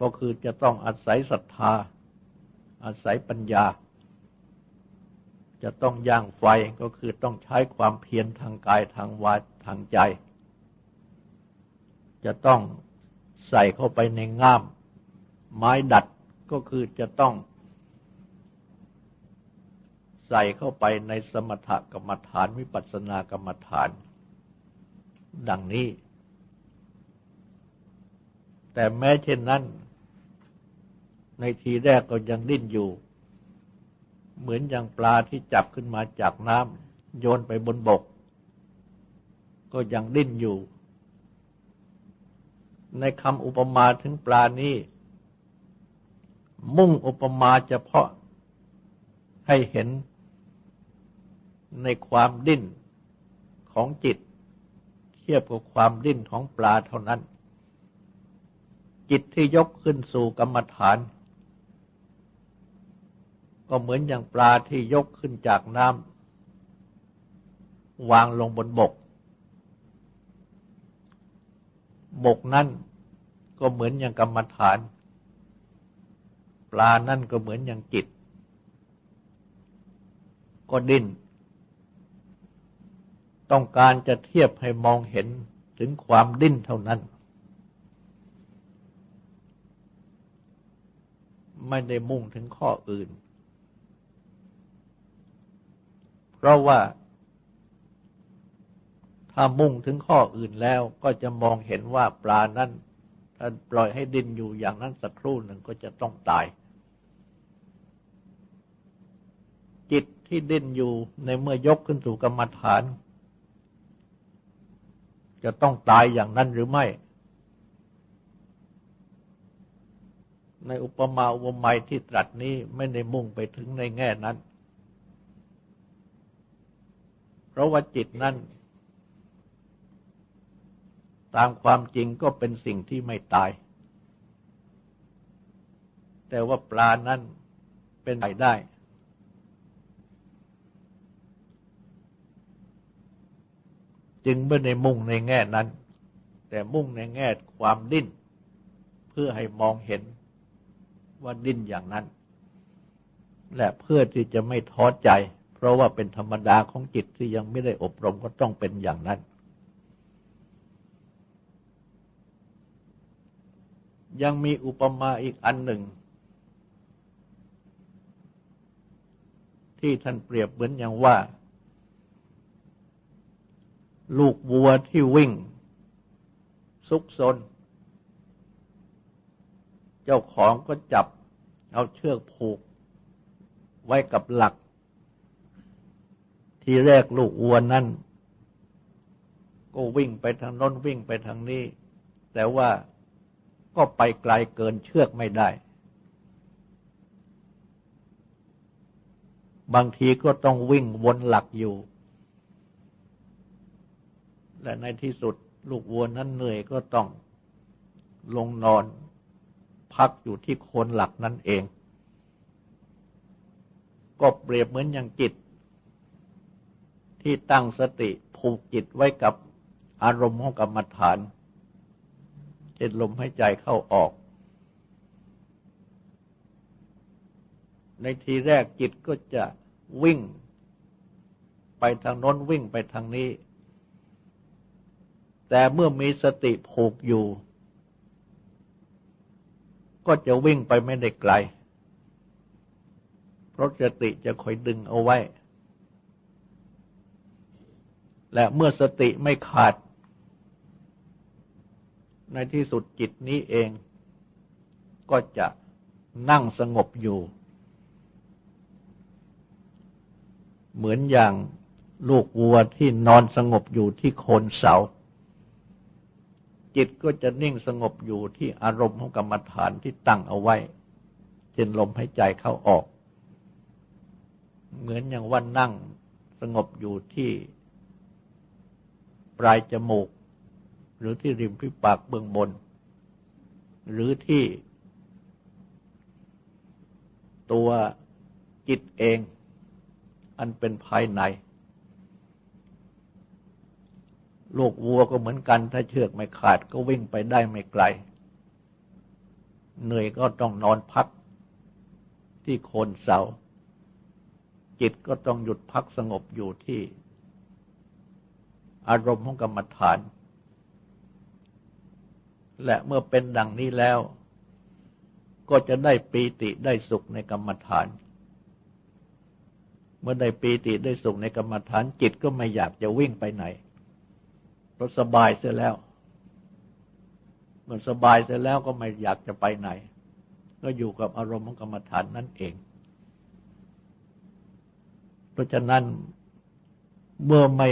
ก็คือจะต้องอาศัยศรัทธา อาศัยปัญญา จะต้องย่างไฟก็คือต้องใช้ความเพียรทางกายทางวาทางใจ จะต้องใส่เข้าไปในง่าม ไม้ดัดก็คือจะต้อง ใส่เข้าไปในสมถกรรมฐานวิปัสสนากรรมฐาน ดังนี้ แต่แม้เช่นนั้น ในทีแรกก็ยังดิ้นอยู่ เหมือนอย่างปลาที่จับขึ้นมาจากน้ำโยนไปบนบก ก็ยังดิ้นอยู่ ในคำอุปมาถึงปลานี้ มุ่งอุปมาเฉพาะให้เห็นในความดิ้นของจิต เทียบกับความดิ้นของปลาเท่านั้น จิตที่ยกขึ้นสู่กรรมฐาน ก็เหมือนอย่างปลาที่ยกขึ้นจากน้ำวางลงบนบก บกนั่นก็เหมือนอย่างกรรมฐาน ปลานั่นก็เหมือนอย่างจิต ก็ดิ้น ต้องการจะเทียบให้มองเห็นถึงความดิ้นเท่านั้นไม่ได้มุ่งถึงข้ออื่น เพราะว่า ถ้ามุ่งถึงข้ออื่นแล้วก็จะมองเห็นว่าปลานั้นถ้าปล่อยให้ดินอยู่อย่างนั้นสักครู่หนึ่งก็จะต้องตาย จิตที่ดินอยู่ในเมื่อยกขึ้นสู่กรรมฐาน จะต้องตายอย่างนั้นหรือไม่ ในอุปมาอุปไมยที่ตรัสนี้ไม่ได้มุ่งไปถึงในแง่นั้น ราะว่าจิตนั้นตามความจริงก็เป็นสิ่งที่ไม่ตาย แต่ว่าปลานั้นเป็นไปได้ จึงไม่ได้มุ่งในแง่นั้น แต่มุ่งในแง่ความดิ้น เพื่อให้มองเห็นว่าดิ้นอย่างนั้น และเพื่อที่จะไม่ท้อใจ เพราะว่าเป็นธรรมดาของจิตที่ยังไม่ได้อบรมก็ต้องเป็นอย่างนั้น ยังมีอุปมาอีกอันหนึ่ง ที่ท่านเปรียบเหมือนอย่างว่า ลูกวัวที่วิ่ง ซุกซน เจ้าของก็จับเอาเชือกผูกไว้กับหลัก ที่แรกลูกวัวนั่นก็วิ่งไปทางน้นวิ่งไปทางนี้ แต่ว่าก็ไปไกลเกินเชือกไม่ได้ บางทีก็ต้องวิ่งวนหลักอยู่ และในที่สุดลูกวัวนั้นเหนื่อยก็ต้องลงนอน พักอยู่ที่โคนหลักนั่นเอง ก็เปรียบเหมือนอย่างจิต ที่ตั้งสติผูกจิตไว้กับอารมณ์ของกรรมฐานเช่นลมหายใจเข้าออก ในทีแรกจิตก็จะวิ่ง ไปทางโน้นวิ่งไปทางนี้ แต่เมื่อมีสติผูกอยู่ ก็จะวิ่งไปไม่ได้ไกล เพราะสติจะคอยดึงเอาไว้ และเมื่อสติไม่ขาด ในที่สุดจิตนี้เอง ก็จะนั่งสงบอยู่ เหมือนอย่างลูกวัวที่นอนสงบอยู่ที่โคนเสา จิตก็จะนิ่งสงบอยู่ที่อารมณ์ของกรรมฐานที่ตั้งเอาไว้ เช่นลมหายใจเข้าออก เหมือนอย่างว่านั่งสงบอยู่ที่ ปลายจมูก หรือที่ริมฝีปากเบื้องบน หรือที่ ตัวจิตเอง อันเป็นภายในลูกวัวก็เหมือนกัน ถ้าเชือกไม่ขาดก็วิ่งไปได้ไม่ไกล เหนื่อยก็ต้องนอนพักที่โคนเสา จิตก็ต้องหยุดพักสงบอยู่ที่ อารมณ์ของกรรมฐาน และเมื่อเป็นดังนี้แล้ว ก็จะได้ปีติได้สุขในกรรมฐาน เมื่อได้ปีติได้สุขในกรรมฐานจิตก็ไม่อยากจะวิ่งไปไหนเพราะสบายเสียแล้วเมื่อสบายเสร็จแล้วก็ไม่อยากจะไปไหน ก็อยู่กับอารมณ์ของกรรมฐานนั่นเอง เพราะฉะนั้นเมื่อไม่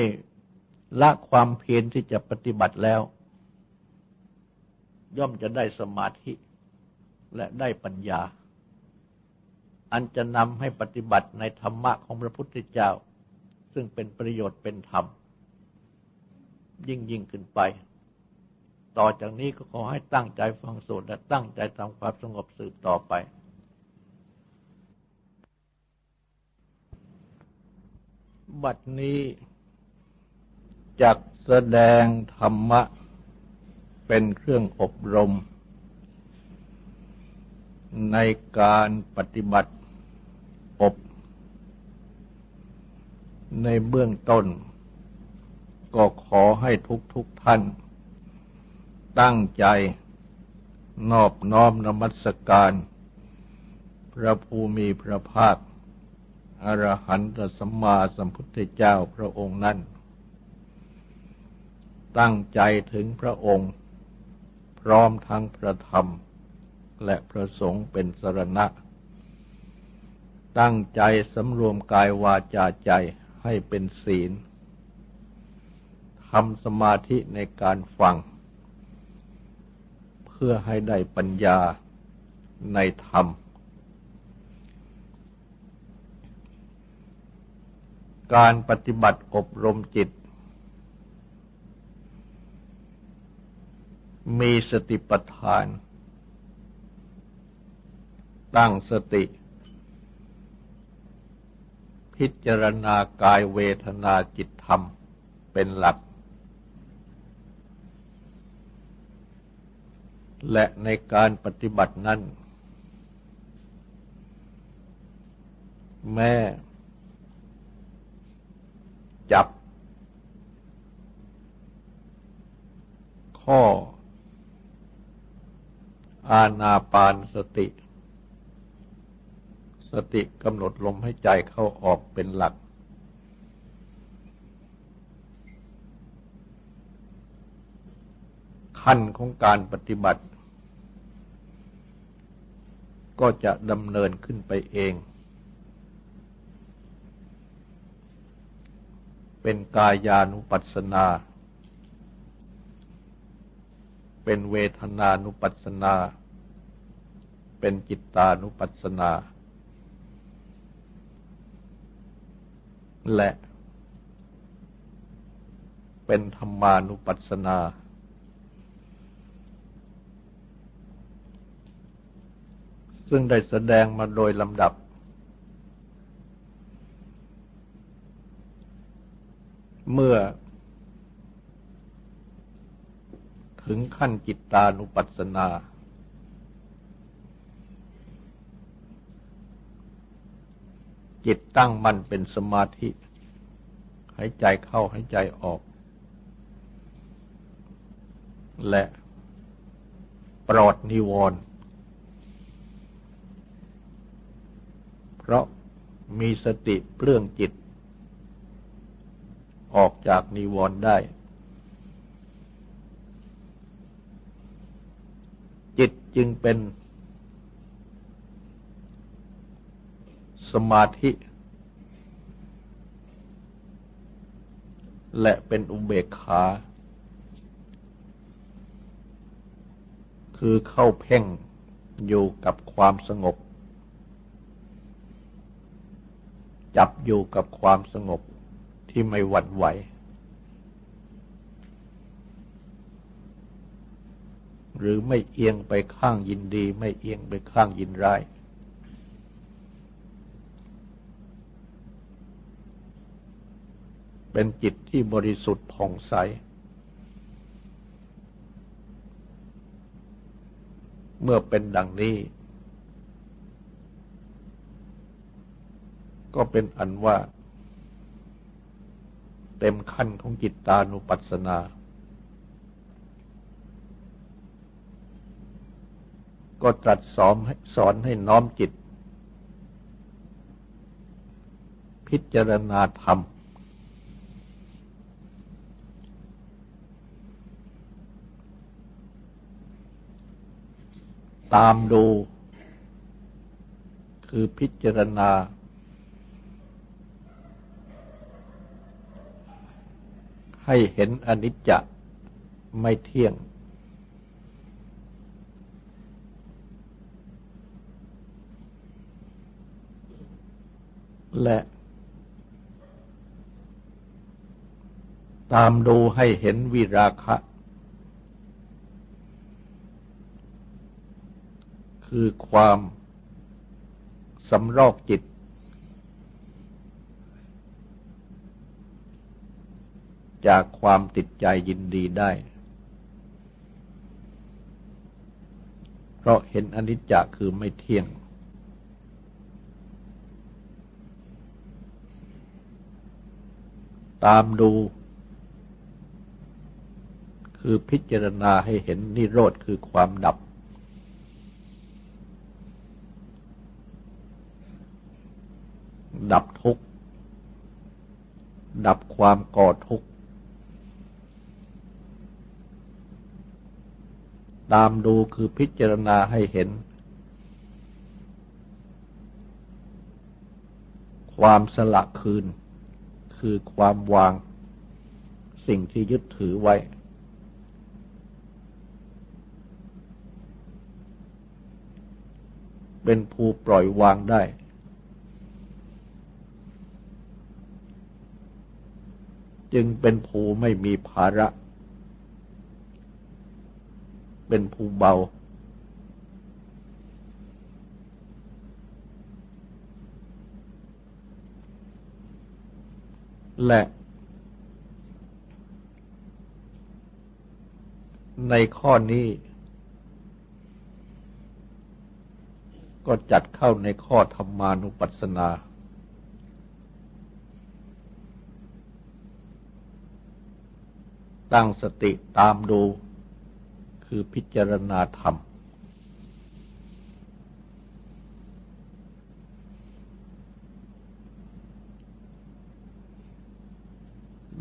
ละความเพียรที่จะปฏิบัติแล้ว ย่อมจะได้สมาธิและได้ปัญญา อันจะนำให้ปฏิบัติในธรรมะของพระพุทธเจ้า ซึ่งเป็นประโยชน์เป็นธรรม ยิ่งยิ่งขึ้นไป ต่อจากนี้ก็ขอให้ตั้งใจฟังสูตรและตั้งใจทำความสงบสืบต่อไปบัดนี้ จักแสดงธรรมะ เป็นเครื่องอบรม ในการปฏิบัติอบ ในเบื้องต้น ก็ขอให้ทุกทุกท่าน ตั้งใจนอบน้อมนมัสการ พระภูมิพระภาคอรหันตสัมมาสัมพุทธเจ้าพระองค์นั้น ตั้งใจถึงพระองค์ พร้อมทั้งพระธรรม และพระสงฆ์เป็นสรณะ ตั้งใจสำรวมกายวาจาใจให้เป็นศีลทำสมาธิในการฟัง เพื่อให้ได้ปัญญาในธรรม การปฏิบัติอบรมจิต มีสติปัฏฐาน ตั้งสติ พิจารณากายเวทนาจิตธรรมเป็นหลัก และในการปฏิบัตินั้น แม่จับ ข้อ อาณาปานสติ สติกำหนดลมให้ใจเข้าออกเป็นหลัก ขั้นของการปฏิบัติ ก็จะดำเนินขึ้นไปเอง เป็นกายานุปัสสนา เป็นเวทนานุปัสสนา เป็นจิตตานุปัสสนา และเป็นธรรมานุปัสสนา ซึ่งได้แสดงมาโดยลำดับ เมื่อ ถึงขั้นจิตตานุปัสสนา จิตตั้งมั่นเป็นสมาธิ หายใจเข้าหายใจออก และปลอดนิวรณ์เพราะมีสติเปลื้องจิต ออกจากนิวรณ์ได้ จิตจึงเป็นสมาธิ และเป็นอุเบกขา คือเข้าเพ่งอยู่กับความสงบ จับอยู่กับความสงบที่ไม่หวั่นไหวห รือไม่เอียงไปข้างยินดี ไม่เอียงไปข้างยินร้าย เป็นจิตที่บริสุทธิ์ผ่องใส เมื่อเป็นดังนี้ ก็เป็นอันว่า เต็มขั้นของจิตตานุปัสสนา ก็ตรัสสอนสอนให้น้อมจิต พิจารณาธรรม ตามดู คือพิจารณา ให้เห็นอนิจจไม่เที่ยง และตามดูให้เห็นวิราคะ คือความสำรอกจิต จากความติดใจยินดีได้ เพราะเห็นอนิจจคือไม่เที่ยง ตามดู คือพิจารณาให้เห็นนิโรธคือความดับ ดับทุกข์ ดับความก่อทุกข์ ตามดูคือพิจารณาให้เห็น ความสละคืน คือความวางสิ่งที่ยึดถือไว้ เป็นผู้ปล่อยวางได้ จึงเป็นภูไม่มีภาระ เป็นภูเบา และ ในข้อนี้ ก็จัดเข้าในข้อธรรมานุปัสสนา ตั้งสติตามดูคือพิจารณาธรรม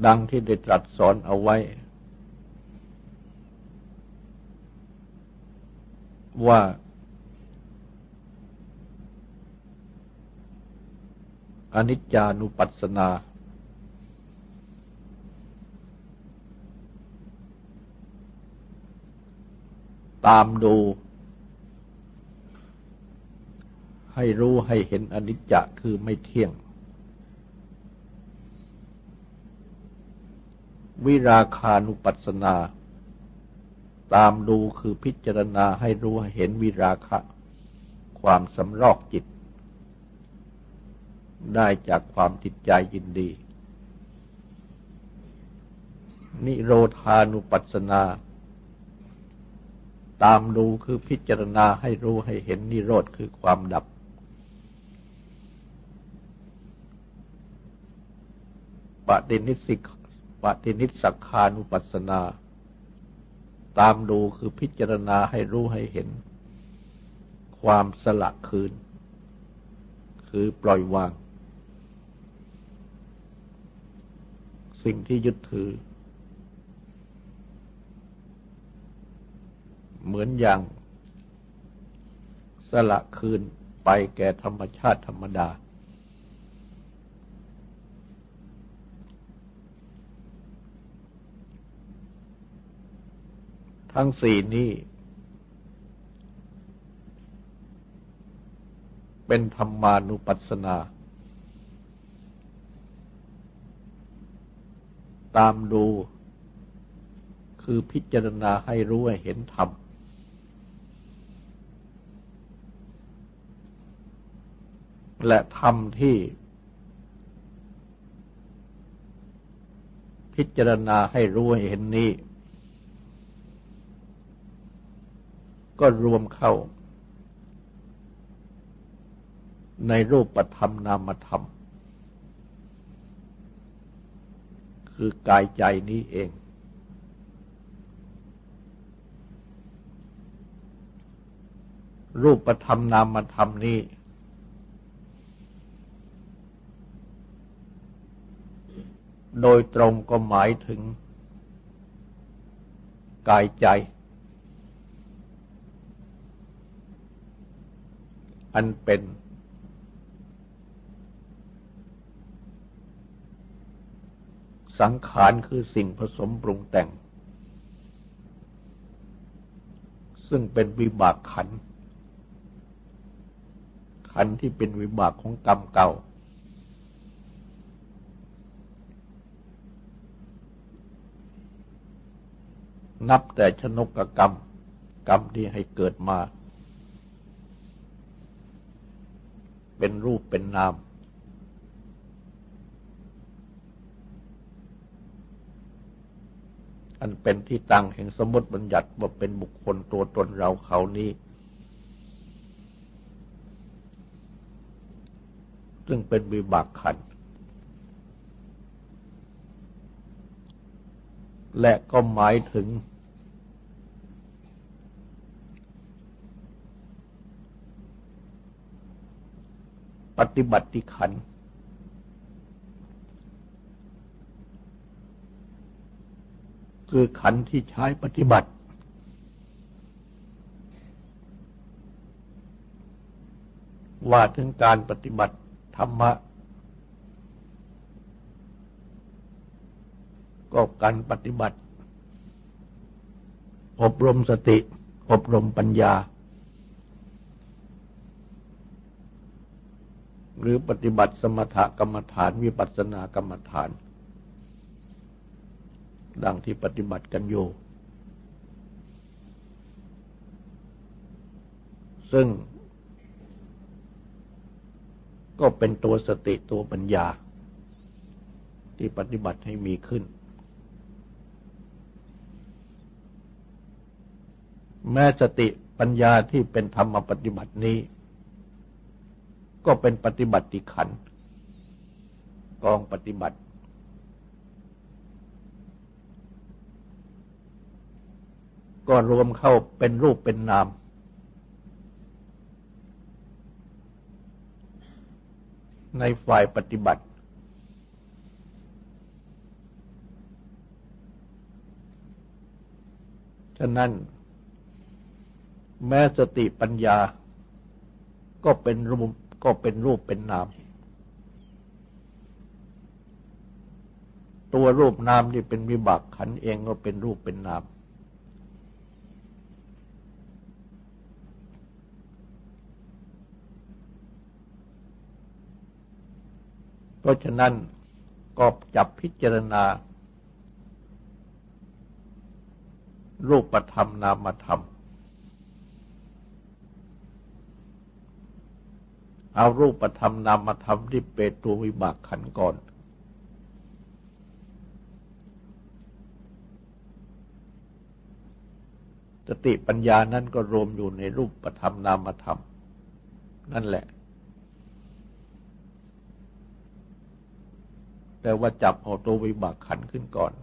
ดังที่ได้ตรัสสอนเอาไว้ ว่า อนิจจานุปัสสนา ตามดู ให้รู้ให้เห็นอนิจจะคือไม่เที่ยง วิราคานุปัสสนา ตามดูคือพิจารณาให้รู้ให้เห็นวิราคะ ความสำรอกจิต ได้จากความติดใจยินดี นิโรธานุปัสสนา ตามดูคือพิจารณาให้รู้ให้เห็นนิโรธคือความดับปฏินิสิก ปฏินิสักานุปัสสนา ตามดูคือพิจารณาให้รู้ให้เห็น ความสละคืน คือปล่อยวาง สิ่งที่ยึดถือ เหมือนอย่าง สละคืนไปแก่ธรรมชาติธรรมดา ทั้งสี่นี้ เป็นธรรมานุปัสสนา ตามดูคือพิจารณาให้รู้ให้เห็นธรรม และธรรมที่ พิจารณาให้รู้ให้เห็นนี้ ก็รวมเข้า ในรูปธรรมนามธรรม คือกายใจนี้เอง รูปธรรมนามธรรมนี้โดยตรงก็หมายถึง กายใจ อันเป็น สังขารคือสิ่งผสมปรุงแต่ง ซึ่งเป็นวิบากขัน ขันที่เป็นวิบากของกรรมเก่า นับแต่ชนกกรรม กรรมที่ให้เกิดมา เป็นรูปเป็นนาม อันเป็นที่ตั้งแห่งสมมติบัญญัติว่าเป็นบุคคลตัวตนเราเขานี้ ซึ่งเป็นวิบากขัน และก็หมายถึง ปฏิบัติขัน คือขันที่ใช้ปฏิบัติ ว่าถึงการปฏิบัติธรรมะ ก็การปฏิบัติ อบรมสติ อบรมปัญญา หรือปฏิบัติสมถกรรมฐานวิปัสสนากรรมฐาน ดังที่ปฏิบัติกันอยู่ ซึ่งก็เป็นตัวสติตัวปัญญา ที่ปฏิบัติให้มีขึ้น แม้สติปัญญาที่เป็นธรรมปฏิบัตินี้ ก็เป็นปฏิบัติขัน กองปฏิบัติ ก็รวมเข้าเป็นรูปเป็นนาม ในฝ่ายปฏิบัติ ฉะนั้น แม้สติปัญญาก็เป็นรูป ก็เป็นรูปเป็นนาม ตัวรูปนามที่เป็นวิบากขันเองก็เป็นรูปเป็นนาม เพราะฉะนั้นก็จับพิจารณา รูปธรรมนามธรรม เอารูปธรรมนามธรรมที่เป็นตัววิบากขันก่อน สติปัญญานั้นก็รวมอยู่ในรูปธรรมนามธรรม นั่นแหละ แต่ว่าจับเอาตัววิบากขันขึ้นก่อน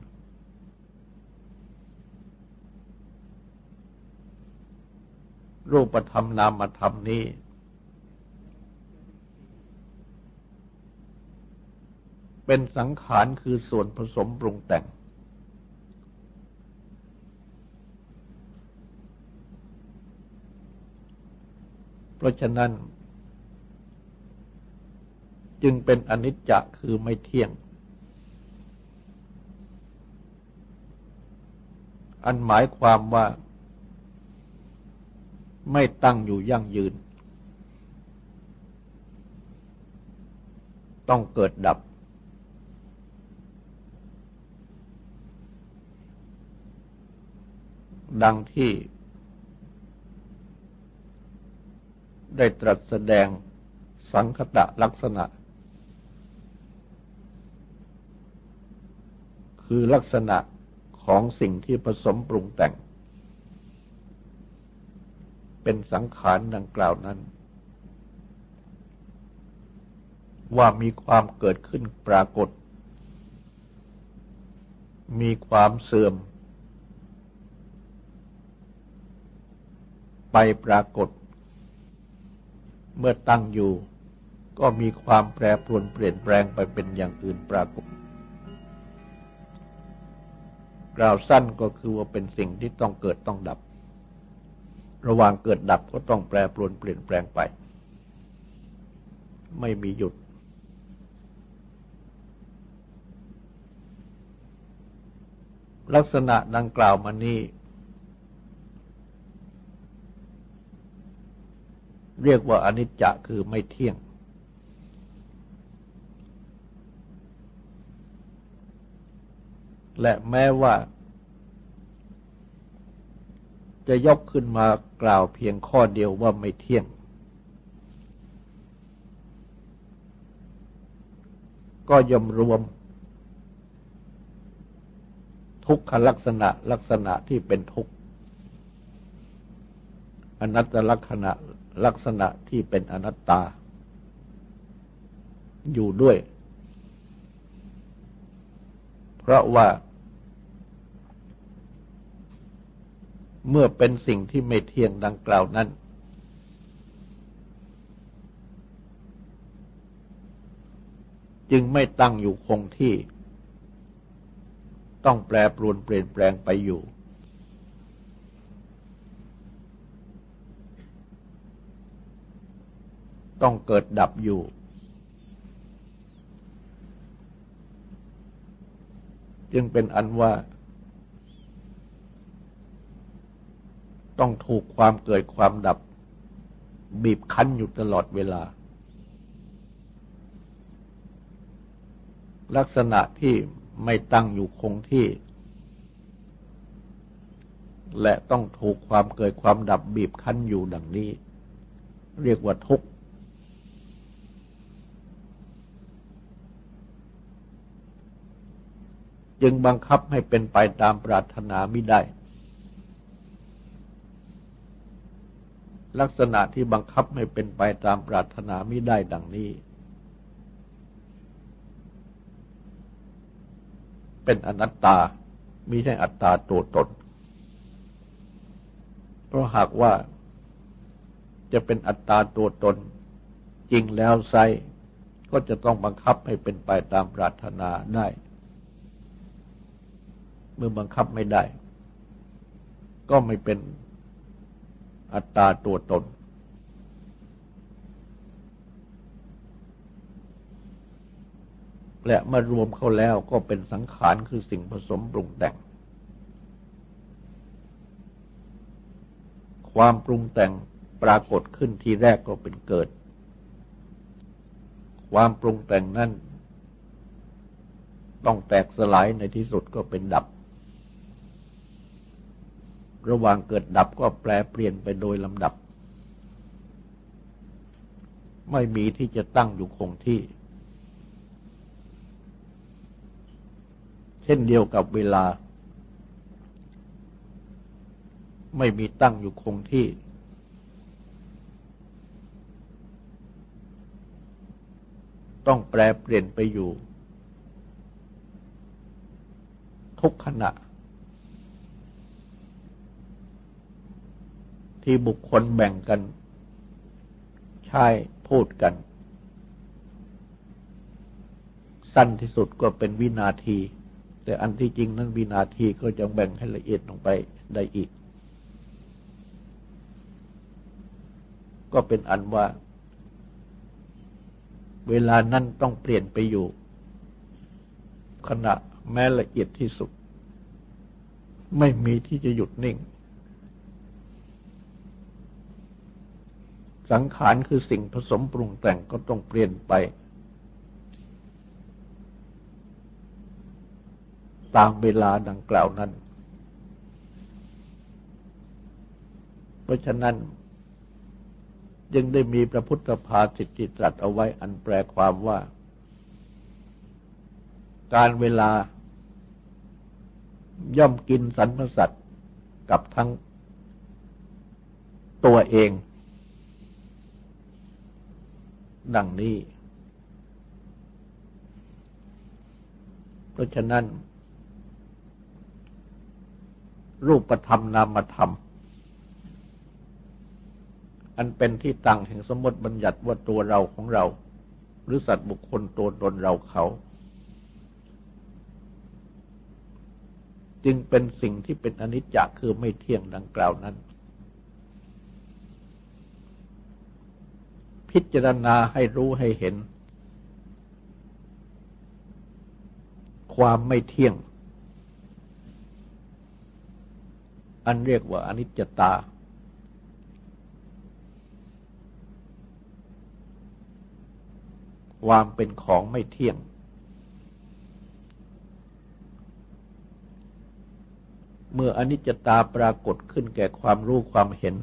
รูปธรรมนามธรรมนี้ เป็นสังขารคือส่วนผสมปรุงแต่ง เพราะฉะนั้น จึงเป็นอนิจจะคือไม่เที่ยง อันหมายความว่าไม่ตั้งอยู่ยั่งยืน ต้องเกิดดับ ดังที่ได้ตรัสแสดงสังคตะลักษณะ คือลักษณะของสิ่งที่ผสมปรุงแต่ง เป็นสังขารดังกล่าวนั้น ว่ามีความเกิดขึ้นปรากฏ มีความเสื่อม ไปปรากฏ เมื่อตั้งอยู่ ก็มีความแปรปรวนเปลี่ยนแปลงไปเป็นอย่างอื่นปรากฏ กล่าวสั้นก็คือว่าเป็นสิ่งที่ต้องเกิดต้องดับ ระหว่างเกิดดับก็ต้องแปรปรวนเปลี่ยนแปลงไป ไม่มีหยุดลักษณะดังกล่าวมานี้ เรียกว่าอนิจจะคือไม่เที่ยง และแม้ว่า จะยกขึ้นมากล่าวเพียงข้อเดียวว่าไม่เที่ยง ก็ย่อมรวม ทุกขลักษณะลักษณะที่เป็นทุกข์อนัตตลักษณะ ลักษณะที่เป็นอนัตตา อยู่ด้วย เพราะว่า เมื่อเป็นสิ่งที่ไม่เที่ยงดังกล่าวนั้น จึงไม่ตั้งอยู่คงที่ ต้องแปรปรวนเปลี่ยนแปลงไปอยู่ ต้องเกิดดับอยู่ จึงเป็นอันว่า ต้องถูกความเกิดความดับ บีบคั้นอยู่ตลอดเวลา ลักษณะที่ไม่ตั้งอยู่คงที่ และต้องถูกความเกิดความดับบีบคั้นอยู่ดังนี้ เรียกว่าทุกข์ จึงบังคับให้เป็นไปตามปรารถนาไม่ได้ ลักษณะที่บังคับให้เป็นไปตามปรารถนาไม่ได้ดังนี้ เป็นอนัตตามิใช่อัตตาตัวตน เพราะหากว่าจะเป็นอัตตาตัวตน จริงแล้วไซก็จะต้องบังคับให้เป็นไปตามปรารถนาได้ เมื่อบังคับไม่ได้ ก็ไม่เป็นอัตตาตัวตน และเมารวมเข้าแล้วก็เป็นสังขารคือสิ่งผสมปรุงแต่ง ความปรุงแต่งปรากฏขึ้นทีแรกก็เป็นเกิด ความปรุงแต่งนั้นต้องแตกสลายในที่สุดก็เป็นดับ ระหว่างเกิดดับก็แปลเปลี่ยนไปโดยลำดับ ไม่มีที่จะตั้งอยู่คงที่ เช่นเดียวกับเวลา ไม่มีตั้งอยู่คงที่ ต้องแปลเปลี่ยนไปอยู่ ทุกขณะ ที่บุคคลแบ่งกัน ใช้พูดกัน สั้นที่สุดก็เป็นวินาที แต่อันที่จริงนั้นวินาทีก็จะแบ่งให้ละเอียดลงไปได้อีก ก็เป็นอันว่า เวลานั้นต้องเปลี่ยนไปอยู่ ขณะแม้ละเอียดที่สุด ไม่มีที่จะหยุดนิ่ง สังขารคือสิ่งผสมปรุงแต่งก็ต้องเปลี่ยนไป ตามเวลาดังกล่าวนั้น เพราะฉะนั้น จึงได้มีพระพุทธภาสิทธิตรัสเอาไว้อันแปลความว่า การเวลาย่อมกินสรรพสัตว์กับทั้งตัวเอง ดังนี้ เพราะฉะนั้น รูปธรรมนามธรรม อันเป็นที่ตั้งแห่งสมมติบัญญัติว่าตัวเราของเรา หรือสัตว์บุคคลตัวตนเราเขา จึงเป็นสิ่งที่เป็นอนิจจคือไม่เที่ยงดังกล่าวนั้น พิจารณาให้รู้ให้เห็น ความไม่เที่ยง อันเรียกว่าอนิจจตา ความเป็นของไม่เที่ยง เมื่ออนิจจตาปรากฏขึ้นแก่ความรู้ความเห็น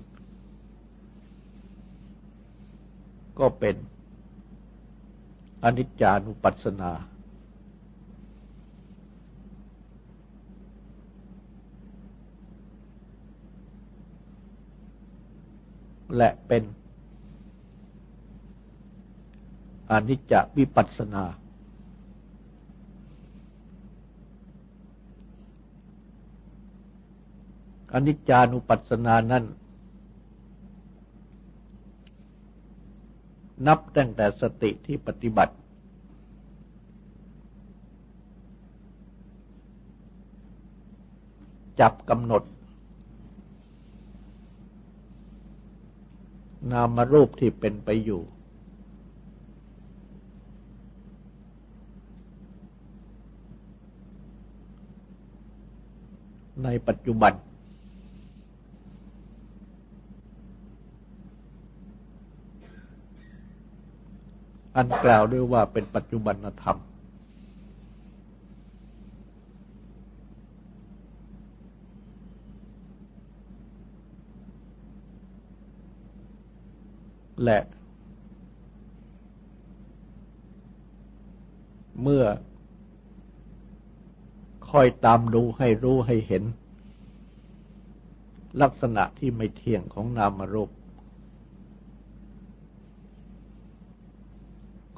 ก็เป็นอนิจจานุปัสสนา และเป็นอนิจจวิปัสสนา อนิจจานุปัสสนานั้น นับตั้งแต่สติที่ปฏิบัติ จับกำหนด นามรูปที่เป็นไปอยู่ ในปัจจุบัน อันกล่าวด้วยว่าเป็นปัจจุบันธรรม และเมื่อคอยตามดูให้รู้ให้เห็น ลักษณะที่ไม่เที่ยงของนามรูป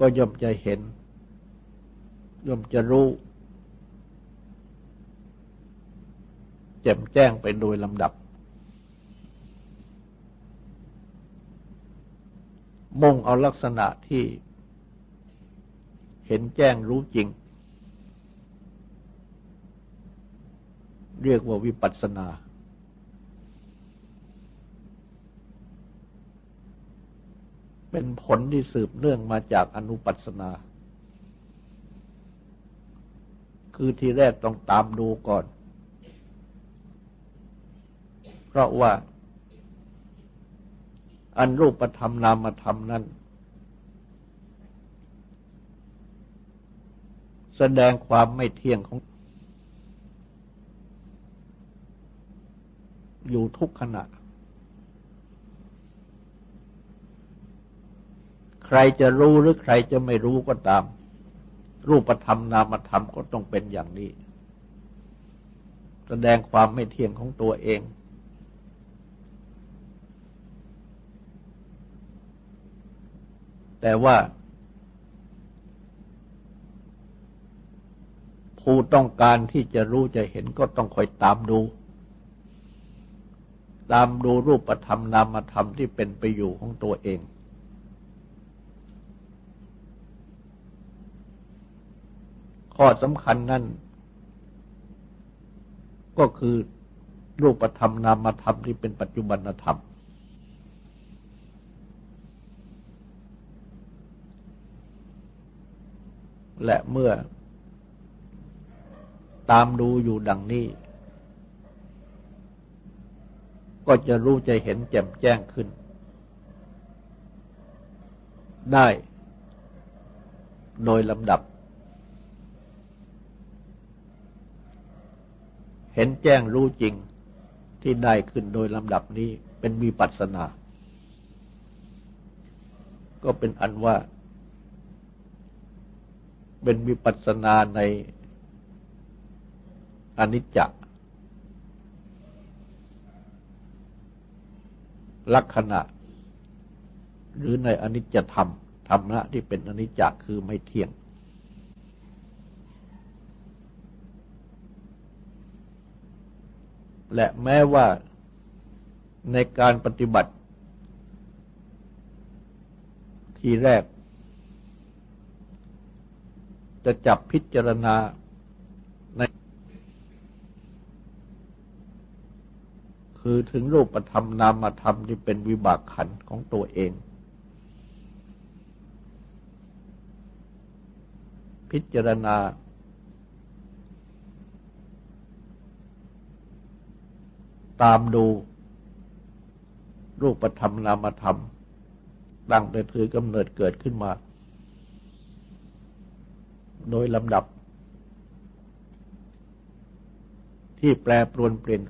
ก็ย่อมจะเห็น ย่อมจะรู้ แจ่มแจ้งไปโดยลำดับ มุ่งเอาลักษณะที่เห็นแจ้งรู้จริง เรียกว่าวิปัสสนา เป็นผลที่สืบเนื่องมาจากอนุปัสนา คือทีแรกต้องตามดูก่อน เพราะว่า อันรูปธรรมนามธรรมนั้น แสดงความไม่เที่ยงของ อยู่ทุกขณะ ใครจะรู้หรือใครจะไม่รู้ก็ตาม รูปธรรมนามธรรมก็ต้องเป็นอย่างนี้ แสดงความไม่เที่ยงของตัวเอง แต่ว่า ผู้ต้องการที่จะรู้จะเห็นก็ต้องคอยตามดู ตามดูรูปธรรมนามธรรมที่เป็นไปอยู่ของตัวเอง ข้อสำคัญนั่น ก็คือรูปธรรมนามธรรมที่เป็นปัจจุบันธรรม และเมื่อตามดูอยู่ดังนี้ ก็จะรู้จะเห็นแจ่มแจ้งขึ้น ได้ โดยลำดับ เห็นแจ้งรู้จริงที่ได้ขึ้นโดยลำดับนี้เป็นมีปัสนา ก็เป็นอันว่า เป็นมีปัสนาในอนิจจลักษณะ หรือในอนิจจธรรมธรรมะที่เป็นอนิจจคือไม่เที่ยง และแม้ว่าในการปฏิบัติ ทีแรก จะจับพิจารณาในคือถึงรูปธรรมนามธรรมที่เป็นวิบากขันของตัวเอง พิจารณา ตามดูรูปธรรมนามธรรมตั้งแต่ถือกำเนิดเกิดขึ้นมา โดยลำดับ ที่แปรปรวนเปลี่ยน